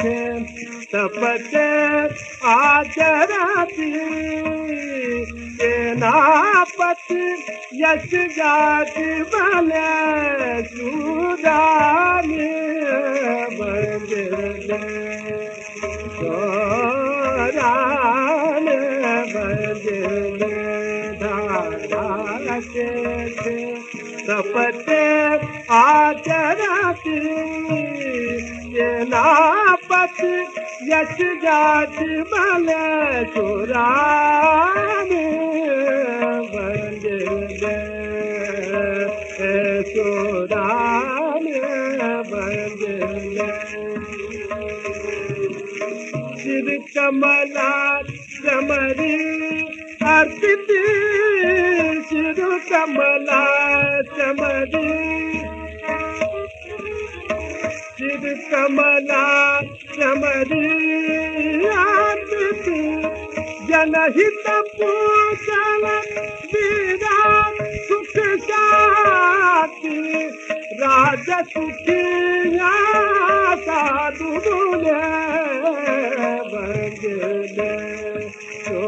के तपते आदराती सेनापति यश जाति बने सुदानी राम बंदे धारा के तपते आचरती नापति यश जाति बल सुराम बंदे सुराम बंदे सिर कमला कमरी, अर्पित सिर कमला कमरी। सिर कमला कमरी, अर्पित जनहित पूजन, मेरा सुख जाति राज सुखिया साधु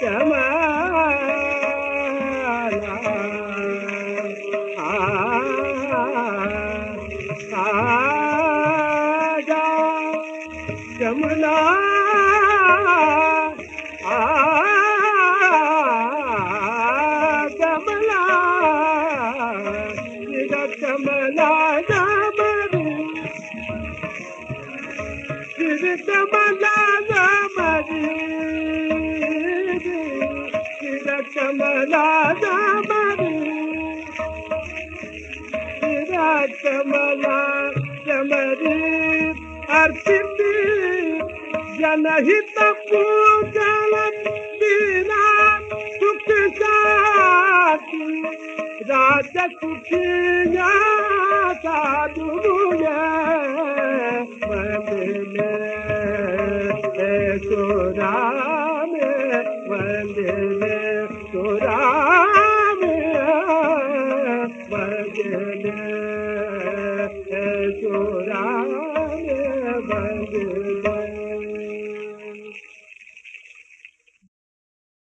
कमला आ आजा कमला सिर कमला चमरी सिर कमला चमरी सिर कमला चमरी सिर साधु वंदे सुराम वंदे सुराम